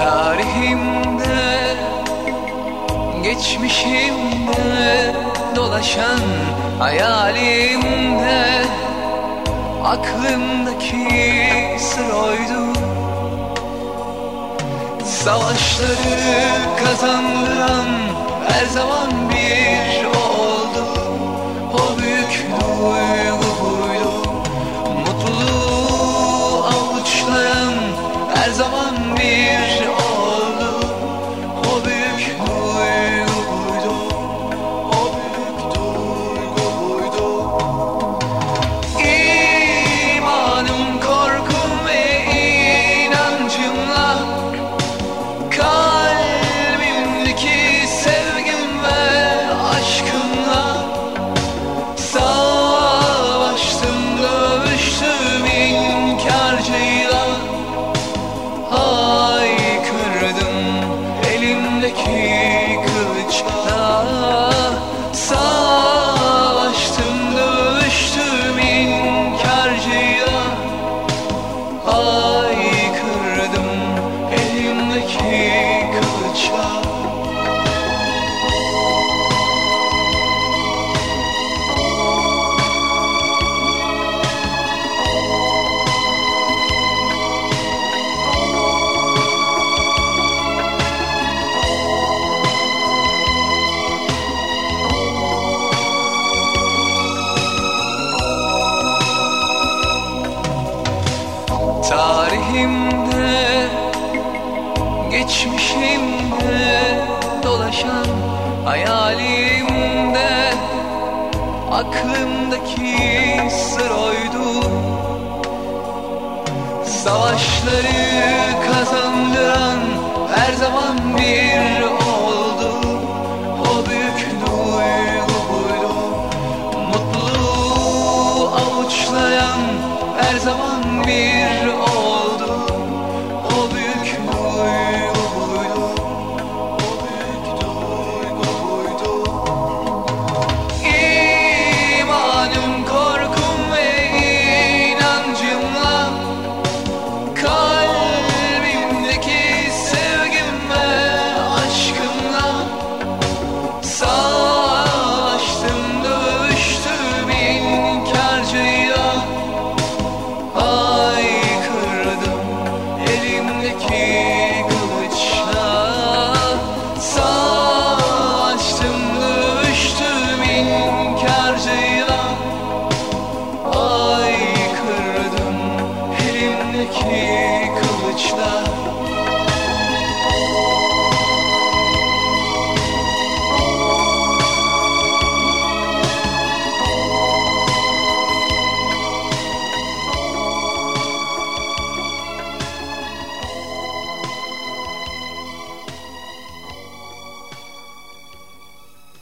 Tarihimde Geçmişimde Dolaşan hayalimde Aklımdaki sır oydu. Savaşları kazandıran her zaman bir oldu. O büyük duygu buydu. Mutluluğu avuçlayan her zaman bir Tarihimde Geçmişimde Dolaşan hayalimde Aklımdaki sır oydu. Savaşları kazandıran her zaman bir oldu. O büyük duygu buydu. Avuçlayan her zaman bir oldu Elimdeki kılıçla